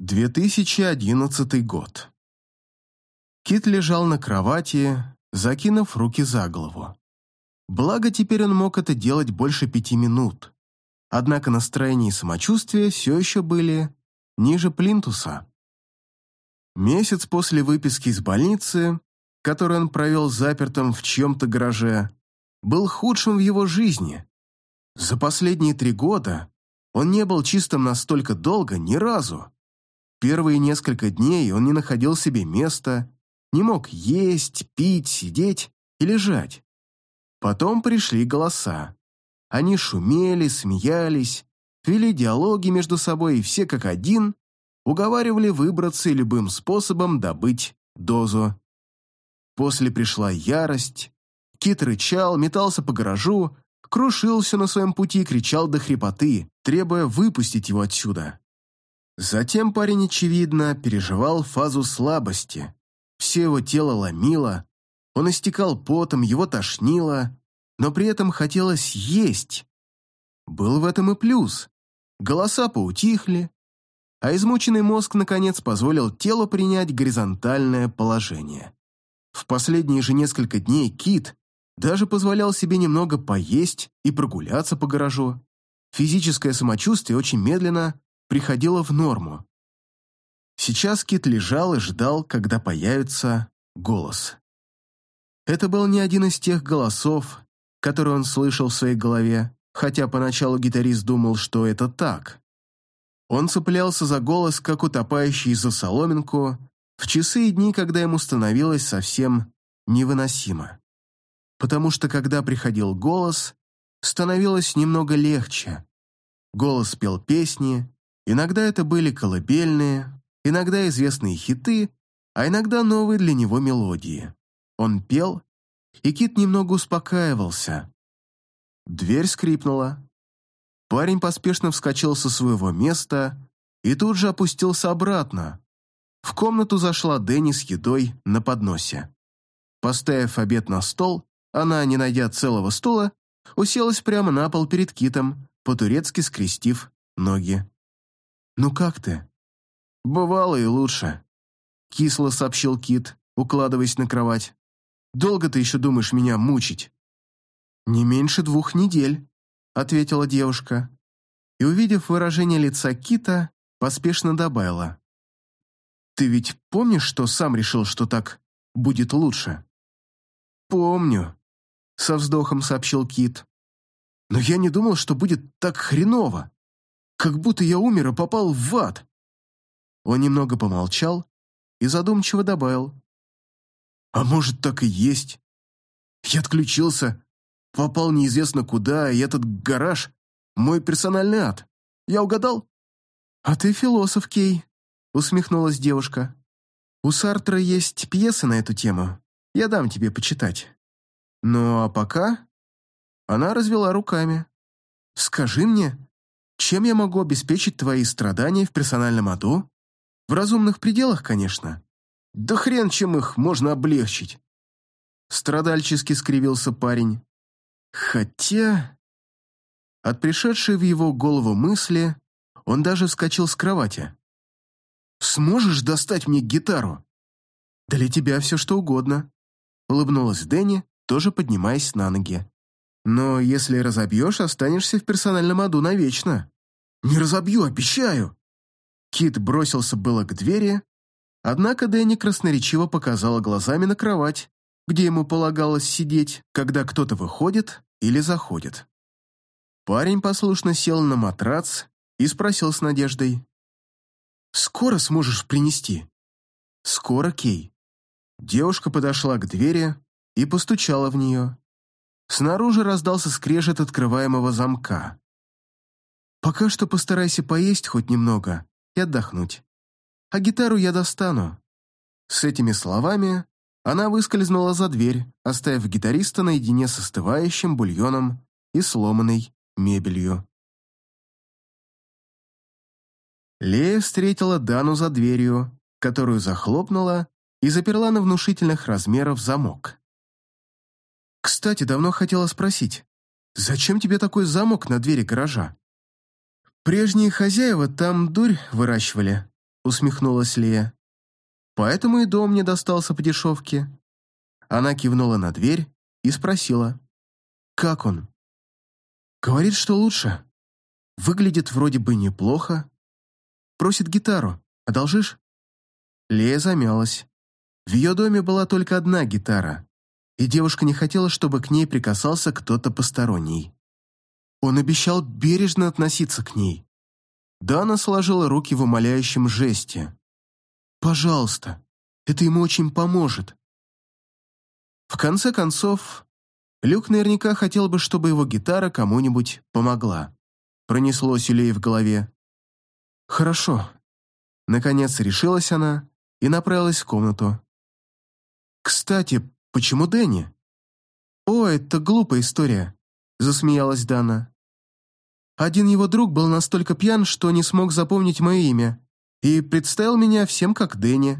2011 год. Кит лежал на кровати, закинув руки за голову. Благо, теперь он мог это делать больше пяти минут. Однако настроение и самочувствие все еще были ниже плинтуса. Месяц после выписки из больницы, который он провел запертым в чьем-то гараже, был худшим в его жизни. За последние три года он не был чистым настолько долго ни разу. Первые несколько дней он не находил себе места, не мог есть, пить, сидеть и лежать. Потом пришли голоса. Они шумели, смеялись, вели диалоги между собой, и все как один уговаривали выбраться и любым способом добыть дозу. После пришла ярость. Кит рычал, метался по гаражу, крушился на своем пути и кричал до хрипоты, требуя выпустить его отсюда. Затем парень, очевидно, переживал фазу слабости. Все его тело ломило, он истекал потом, его тошнило, но при этом хотелось есть. Был в этом и плюс. Голоса поутихли, а измученный мозг, наконец, позволил телу принять горизонтальное положение. В последние же несколько дней Кит даже позволял себе немного поесть и прогуляться по гаражу. Физическое самочувствие очень медленно приходило в норму. Сейчас Кит лежал и ждал, когда появится голос. Это был не один из тех голосов, которые он слышал в своей голове, хотя поначалу гитарист думал, что это так. Он цеплялся за голос, как утопающий за соломинку, в часы и дни, когда ему становилось совсем невыносимо. Потому что когда приходил голос, становилось немного легче. Голос пел песни, Иногда это были колыбельные, иногда известные хиты, а иногда новые для него мелодии. Он пел, и Кит немного успокаивался. Дверь скрипнула. Парень поспешно вскочил со своего места и тут же опустился обратно. В комнату зашла Дэнни с едой на подносе. Поставив обед на стол, она, не найдя целого стула, уселась прямо на пол перед Китом, по-турецки скрестив ноги. «Ну как ты?» «Бывало и лучше», — кисло сообщил Кит, укладываясь на кровать. «Долго ты еще думаешь меня мучить?» «Не меньше двух недель», — ответила девушка. И, увидев выражение лица Кита, поспешно добавила. «Ты ведь помнишь, что сам решил, что так будет лучше?» «Помню», — со вздохом сообщил Кит. «Но я не думал, что будет так хреново как будто я умер и попал в ад». Он немного помолчал и задумчиво добавил. «А может, так и есть. Я отключился, попал неизвестно куда, и этот гараж — мой персональный ад. Я угадал?» «А ты философ, Кей», — усмехнулась девушка. «У Сартра есть пьеса на эту тему. Я дам тебе почитать. Ну а пока...» Она развела руками. «Скажи мне, чем я могу обеспечить твои страдания в персональном аду? В разумных пределах, конечно. Да хрен чем их можно облегчить. Страдальчески скривился парень. Хотя... От пришедшей в его голову мысли он даже вскочил с кровати. «Сможешь достать мне гитару?» «Для тебя все что угодно», — улыбнулась Дэнни, тоже поднимаясь на ноги. Но если разобьешь, останешься в персональном аду навечно. Не разобью, обещаю!» Кит бросился было к двери, однако Дэнни красноречиво показала глазами на кровать, где ему полагалось сидеть, когда кто-то выходит или заходит. Парень послушно сел на матрац и спросил с надеждой. «Скоро сможешь принести?» «Скоро, Кей». Девушка подошла к двери и постучала в нее. Снаружи раздался скрежет открываемого замка. «Пока что постарайся поесть хоть немного и отдохнуть. А гитару я достану». С этими словами она выскользнула за дверь, оставив гитариста наедине с остывающим бульоном и сломанной мебелью. Лея встретила Дану за дверью, которую захлопнула и заперла на внушительных размеров замок. Кстати, давно хотела спросить, зачем тебе такой замок на двери гаража? Прежние хозяева там дурь выращивали. усмехнулась Лия. «Поэтому и дом мне достался по дешевке». Она кивнула на дверь и спросила. «Как он?» «Говорит, что лучше. Выглядит вроде бы неплохо. Просит гитару. Одолжишь?» Лея замялась. В ее доме была только одна гитара, и девушка не хотела, чтобы к ней прикасался кто-то посторонний. Он обещал бережно относиться к ней. Дана сложила руки в умоляющем жесте. «Пожалуйста, это ему очень поможет». В конце концов, Люк наверняка хотел бы, чтобы его гитара кому-нибудь помогла. Пронеслось у Леи в голове. «Хорошо». Наконец решилась она и направилась в комнату. «Кстати, почему Дэнни?» «О, это глупая история», — засмеялась Дана. Один его друг был настолько пьян, что не смог запомнить мое имя, и представил меня всем как Дэнни.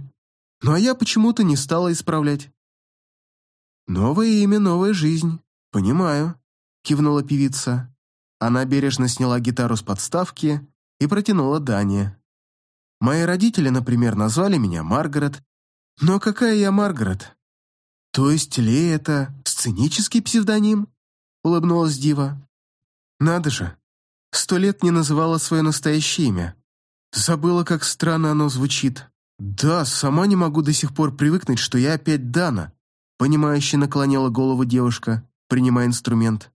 Ну а я почему-то не стала исправлять. «Новое имя, новая жизнь. Понимаю», — кивнула певица. Она бережно сняла гитару с подставки и протянула Дане. «Мои родители, например, назвали меня Маргарет. Но какая я Маргарет? То есть Лей — это сценический псевдоним?» — улыбнулась Дива. «Надо же, сто лет не называла свое настоящее имя. Забыла, как странно оно звучит. Да, сама не могу до сих пор привыкнуть, что я опять Дана. Понимающе наклонила голову девушка, принимая инструмент.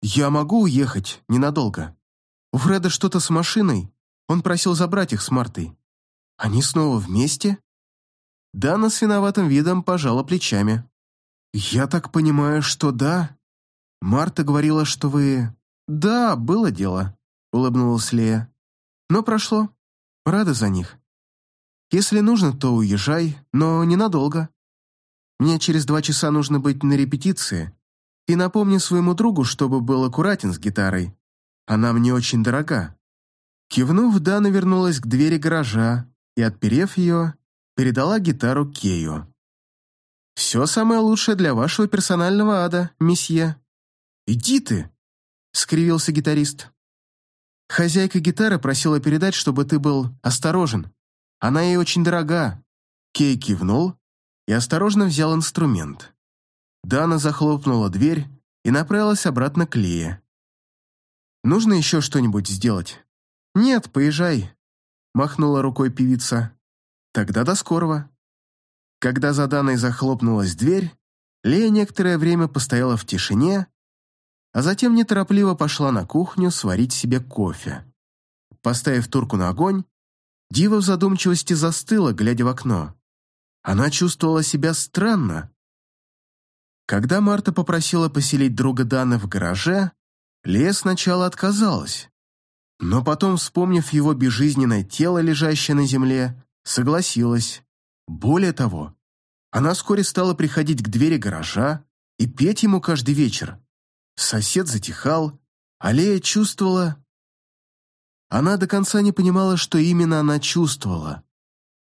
Я могу уехать ненадолго. У Фреда что-то с машиной. Он просил забрать их с Мартой. Они снова вместе? Дана с виноватым видом пожала плечами. «Я так понимаю, что да. Марта говорила, что вы «Да, было дело», — улыбнулась Лея. «Но прошло. Рада за них. Если нужно, то уезжай, но ненадолго. Мне через два часа нужно быть на репетиции. И напомни своему другу, чтобы был аккуратен с гитарой. Она мне очень дорога». Кивнув, Дана вернулась к двери гаража и, отперев ее, передала гитару Кею. «Все самое лучшее для вашего персонального ада, месье». «Иди ты!» — скривился гитарист. «Хозяйка гитары просила передать, чтобы ты был осторожен. Она ей очень дорога». Кей кивнул и осторожно взял инструмент. Дана захлопнула дверь и направилась обратно к Лие. «Нужно еще что-нибудь сделать?» «Нет, поезжай», — махнула рукой певица. «Тогда до скорого». Когда за Даной захлопнулась дверь, Лея некоторое время постояла в тишине, а затем неторопливо пошла на кухню сварить себе кофе. Поставив турку на огонь, Дива в задумчивости застыла, глядя в окно. Она чувствовала себя странно. Когда Марта попросила поселить друга Дана в гараже, Лея сначала отказалась, но потом, вспомнив его безжизненное тело, лежащее на земле, согласилась. Более того, она вскоре стала приходить к двери гаража и петь ему каждый вечер, Сосед затихал, а Лея чувствовала... Она до конца не понимала, что именно она чувствовала.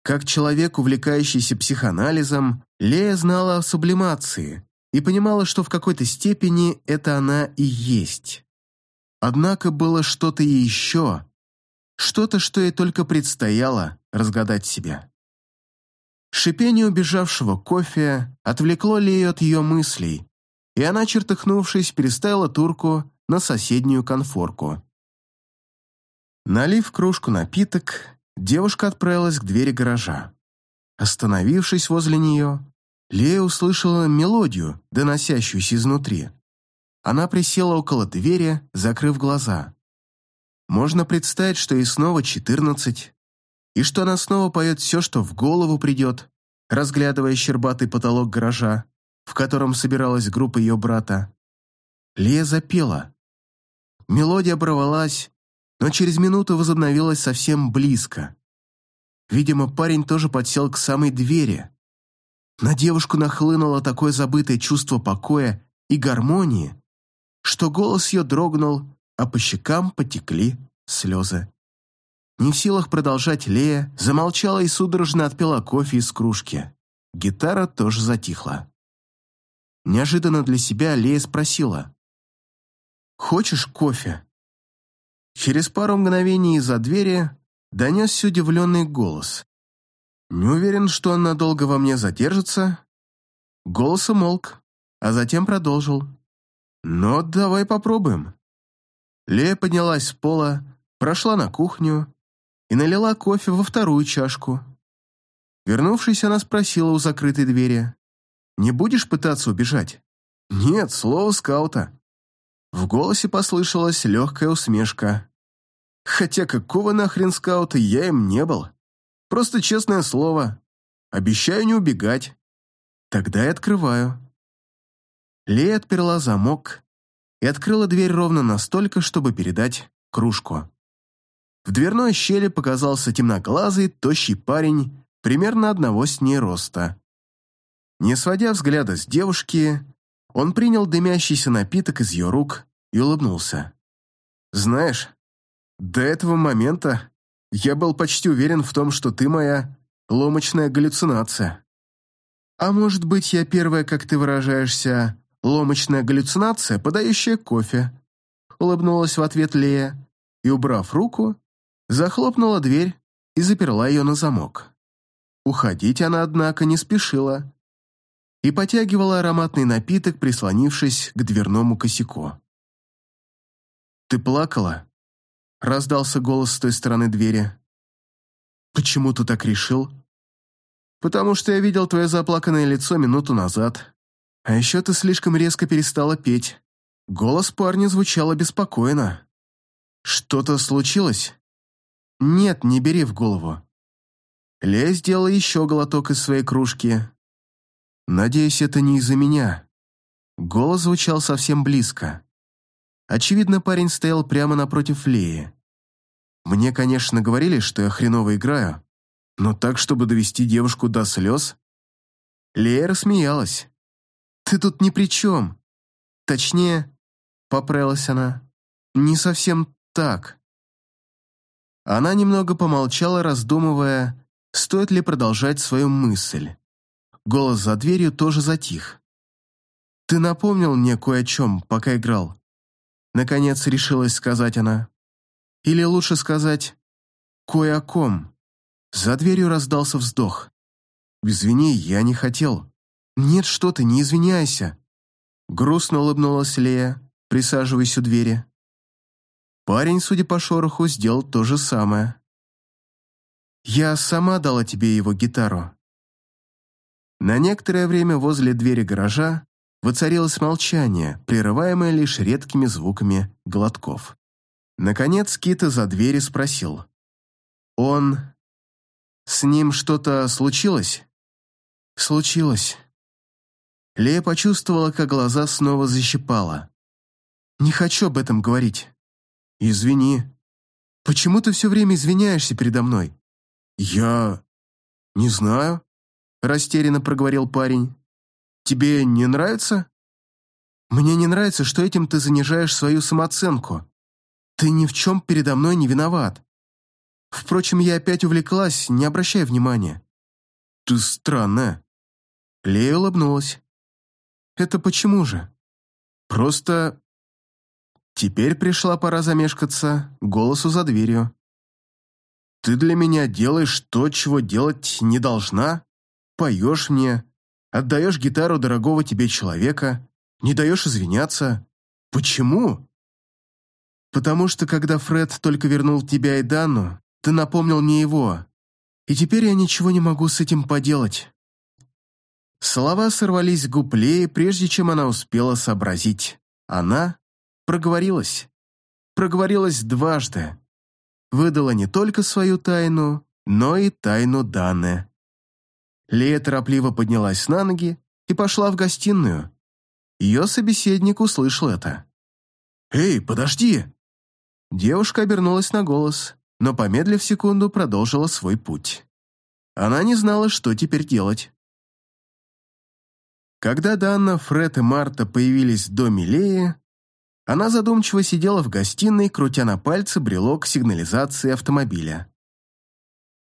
Как человек, увлекающийся психоанализом, Лея знала о сублимации и понимала, что в какой-то степени это она и есть. Однако было что-то еще, что-то, что ей только предстояло разгадать себя. Шипение убежавшего кофе отвлекло Лею от ее мыслей, и она, чертыхнувшись, переставила турку на соседнюю конфорку. Налив кружку напиток, девушка отправилась к двери гаража. Остановившись возле нее, Лея услышала мелодию, доносящуюся изнутри. Она присела около двери, закрыв глаза. Можно представить, что ей снова четырнадцать, и что она снова поет все, что в голову придет, разглядывая щербатый потолок гаража в котором собиралась группа ее брата. Лия запела. Мелодия оборвалась, но через минуту возобновилась совсем близко. Видимо, парень тоже подсел к самой двери. На девушку нахлынуло такое забытое чувство покоя и гармонии, что голос ее дрогнул, а по щекам потекли слезы. Не в силах продолжать Лея, замолчала и судорожно отпила кофе из кружки. Гитара тоже затихла. Неожиданно для себя Лея спросила. «Хочешь кофе?» Через пару мгновений из-за двери донесся удивленный голос. «Не уверен, что он надолго во мне задержится». Голос умолк, а затем продолжил. «Но давай попробуем». Лея поднялась с пола, прошла на кухню и налила кофе во вторую чашку. Вернувшись, она спросила у закрытой двери. «Не будешь пытаться убежать?» «Нет, слово скаута». В голосе послышалась легкая усмешка. Хотя какого нахрен скаута я им не был. Просто честное слово. Обещаю не убегать. Тогда и открываю. Лея отперла замок и открыла дверь ровно настолько, чтобы передать кружку. В дверной щели показался темноглазый, тощий парень, примерно одного с ней роста. Не сводя взгляда с девушки, он принял дымящийся напиток из ее рук и улыбнулся. «Знаешь, до этого момента я был почти уверен в том, что ты моя ломочная галлюцинация. А может быть, я первая, как ты выражаешься, ломочная галлюцинация, подающая кофе?» Улыбнулась в ответ Лея и, убрав руку, захлопнула дверь и заперла ее на замок. Уходить она, однако, не спешила и потягивала ароматный напиток, прислонившись к дверному косяку. «Ты плакала?» Раздался голос с той стороны двери. «Почему ты так решил?» «Потому что я видел твое заплаканное лицо минуту назад. А еще ты слишком резко перестала петь. Голос парня звучал обеспокоенно. Что-то случилось?» «Нет, не бери в голову». Лея сделала еще глоток из своей кружки. «Надеюсь, это не из-за меня». Голос звучал совсем близко. Очевидно, парень стоял прямо напротив Леи. Мне, конечно, говорили, что я хреново играю, но так, чтобы довести девушку до слез? Лея рассмеялась. «Ты тут ни при чем. Точнее, — поправилась она, — не совсем так». Она немного помолчала, раздумывая, стоит ли продолжать свою мысль. Голос за дверью тоже затих. «Ты напомнил мне кое о чем, пока играл. Наконец решилась сказать она. Или лучше сказать «кое о ком». За дверью раздался вздох. «Извини, я не хотел». «Нет, что ты, не извиняйся». Грустно улыбнулась Лея, присаживаясь у двери. Парень, судя по шороху, сделал то же самое. «Я сама дала тебе его гитару». На некоторое время возле двери гаража Воцарилось молчание, прерываемое лишь редкими звуками глотков. Наконец Кита за двери спросил. «Он... С ним что-то случилось?» «Случилось». Лея почувствовала, как глаза снова защипала. «Не хочу об этом говорить». «Извини». «Почему ты все время извиняешься передо мной?» «Я... не знаю», — растерянно проговорил парень. Тебе не нравится? Мне не нравится, что этим ты занижаешь свою самооценку. Ты ни в чем передо мной не виноват. Впрочем, я опять увлеклась, не обращай внимания. Ты странная. Лея улыбнулась. Это почему же? Просто... Теперь пришла пора замешкаться, голосу за дверью. Ты для меня делаешь то, чего делать не должна? Поешь мне, Отдаешь гитару дорогого тебе человека, не даешь извиняться. Почему? Потому что, когда Фред только вернул тебя и Данну, ты напомнил мне его, и теперь я ничего не могу с этим поделать. Слова сорвались с прежде чем она успела сообразить. Она проговорилась. Проговорилась дважды. Выдала не только свою тайну, но и тайну Данны. Лея торопливо поднялась на ноги и пошла в гостиную. Ее собеседник услышал это. «Эй, подожди!» Девушка обернулась на голос, но, помедлив секунду, продолжила свой путь. Она не знала, что теперь делать. Когда Данна, Фред и Марта появились в доме Леи, она задумчиво сидела в гостиной, крутя на пальце брелок сигнализации автомобиля.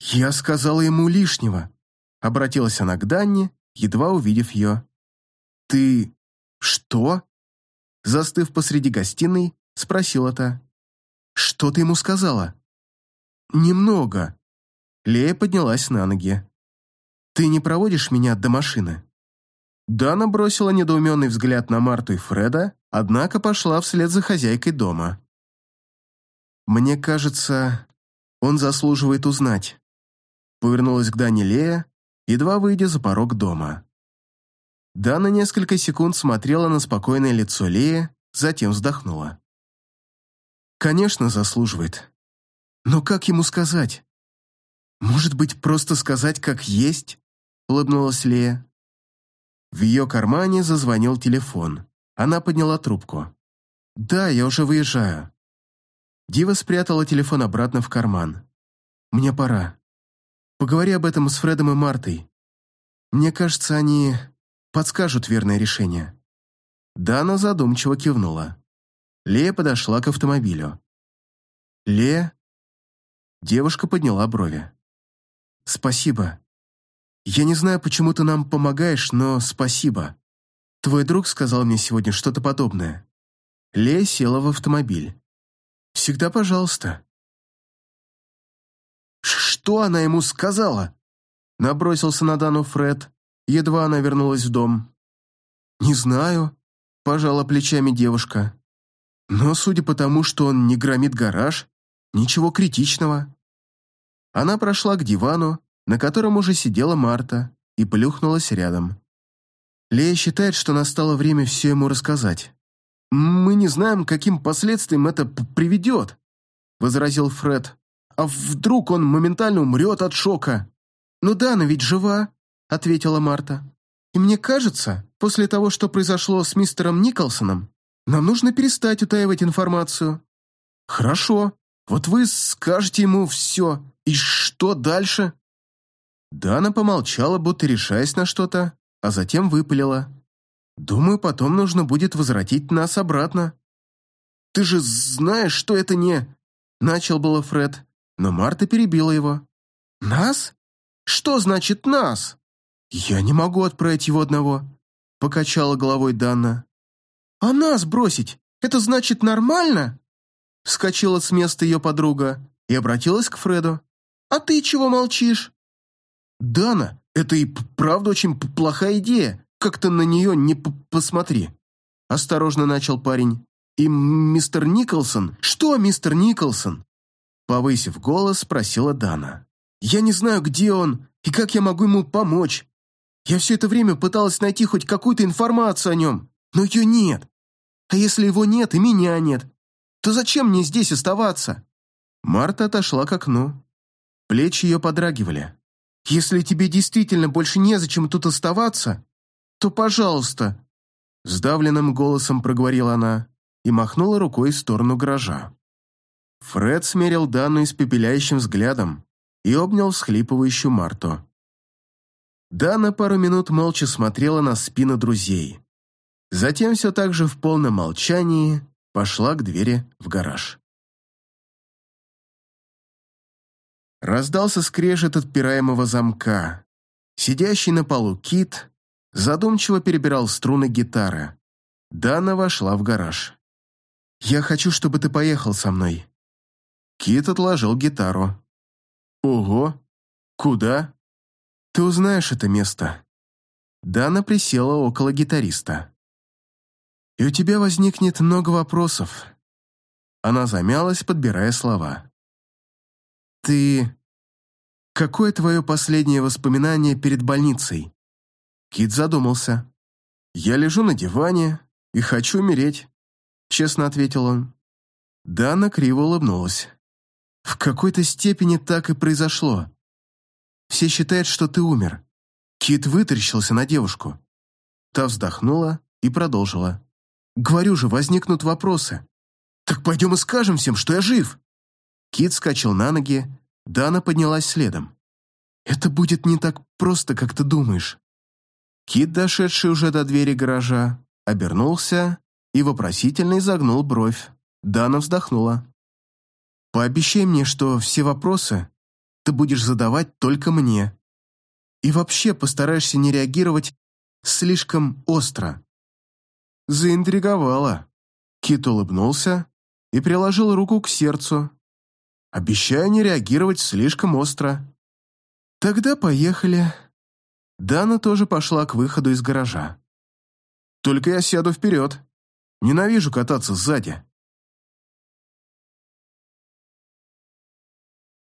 «Я сказала ему лишнего», Обратилась она к Данне, едва увидев ее. «Ты... что?» Застыв посреди гостиной, спросила та. «Что ты ему сказала?» немного». Лея поднялась на ноги. «Ты не проводишь меня до машины?» Дана бросила недоуменный взгляд на Марту и Фреда, однако пошла вслед за хозяйкой дома. «Мне кажется, он заслуживает узнать», — повернулась к Дане Лея, едва выйдя за порог дома. Дана несколько секунд смотрела на спокойное лицо Леи, затем вздохнула. «Конечно, заслуживает. Но как ему сказать? Может быть, просто сказать, как есть?» — улыбнулась Лея. В ее кармане зазвонил телефон. Она подняла трубку. «Да, я уже выезжаю». Дива спрятала телефон обратно в карман. «Мне пора. Поговори об этом с Фредом и Мартой. Мне кажется, они подскажут верное решение». Дана задумчиво кивнула. Лея подошла к автомобилю. «Лея?» Девушка подняла брови. «Спасибо. Я не знаю, почему ты нам помогаешь, но спасибо. Твой друг сказал мне сегодня что-то подобное. Лея села в автомобиль. Всегда пожалуйста. Что она ему сказала? Набросился на Дану Фред, едва она вернулась в дом. Не знаю, пожала плечами девушка. Но судя по тому, что он не громит гараж, ничего критичного. Она прошла к дивану, на котором уже сидела Марта, и плюхнулась рядом. Лея считает, что настало время все ему рассказать. «Мы не знаем, каким последствиям это приведет», — возразил Фред. «А вдруг он моментально умрет от шока?» «Ну да, она ведь жива», — ответила Марта. «И мне кажется, после того, что произошло с мистером Николсоном, нам нужно перестать утаивать информацию». «Хорошо. Вот вы скажете ему все. И что дальше?» Дана помолчала, будто решаясь на что-то, а затем выпалила. «Думаю, потом нужно будет возвратить нас обратно». «Ты же знаешь, что это не...» Начал было Фред, но Марта перебила его. «Нас? Что значит «нас»?» «Я не могу отправить его одного», — покачала головой Дана. «А нас бросить? Это значит нормально?» Вскочила с места ее подруга и обратилась к Фреду. «А ты чего молчишь?» «Дана, это и правда очень плохая идея. Как-то на нее не посмотри». Осторожно начал парень. «И мистер Николсон?» «Что, мистер Николсон?» Повысив голос, спросила Дана. «Я не знаю, где он и как я могу ему помочь. Я все это время пыталась найти хоть какую-то информацию о нем, но ее нет. А если его нет и меня нет, то зачем мне здесь оставаться?» Марта отошла к окну. Плечи ее подрагивали. Если тебе действительно больше незачем тут оставаться, то пожалуйста!» Сдавленным голосом проговорила она и махнула рукой в сторону гаража. Фред смерил Дану испепеляющим взглядом и обнял всхлипывающую Марту. Дана пару минут молча смотрела на спину друзей. Затем все так же в полном молчании пошла к двери в гараж. Раздался скрежет отпираемого замка. Сидящий на полу кит задумчиво перебирал струны гитары. Дана вошла в гараж. «Я хочу, чтобы ты поехал со мной». Кит отложил гитару. «Ого! Куда?» «Ты узнаешь это место». Дана присела около гитариста. «И у тебя возникнет много вопросов». Она замялась, подбирая слова. «Ты... Какое твое последнее воспоминание перед больницей?» Кит задумался. «Я лежу на диване и хочу умереть», — честно ответил он. Дана криво улыбнулась. «В какой-то степени так и произошло. Все считают, что ты умер». Кит вытаращился на девушку. Та вздохнула и продолжила. «Говорю же, возникнут вопросы. Так пойдем и скажем всем, что я жив!» Кит скачал на ноги, Дана поднялась следом. «Это будет не так просто, как ты думаешь». Кит, дошедший уже до двери гаража, обернулся и вопросительно изогнул бровь. Дана вздохнула. «Пообещай мне, что все вопросы ты будешь задавать только мне. И вообще постараешься не реагировать слишком остро». Заинтриговала. Кит улыбнулся и приложил руку к сердцу, Обещаю не реагировать слишком остро. Тогда поехали. Дана тоже пошла к выходу из гаража. Только я сяду вперед. Ненавижу кататься сзади.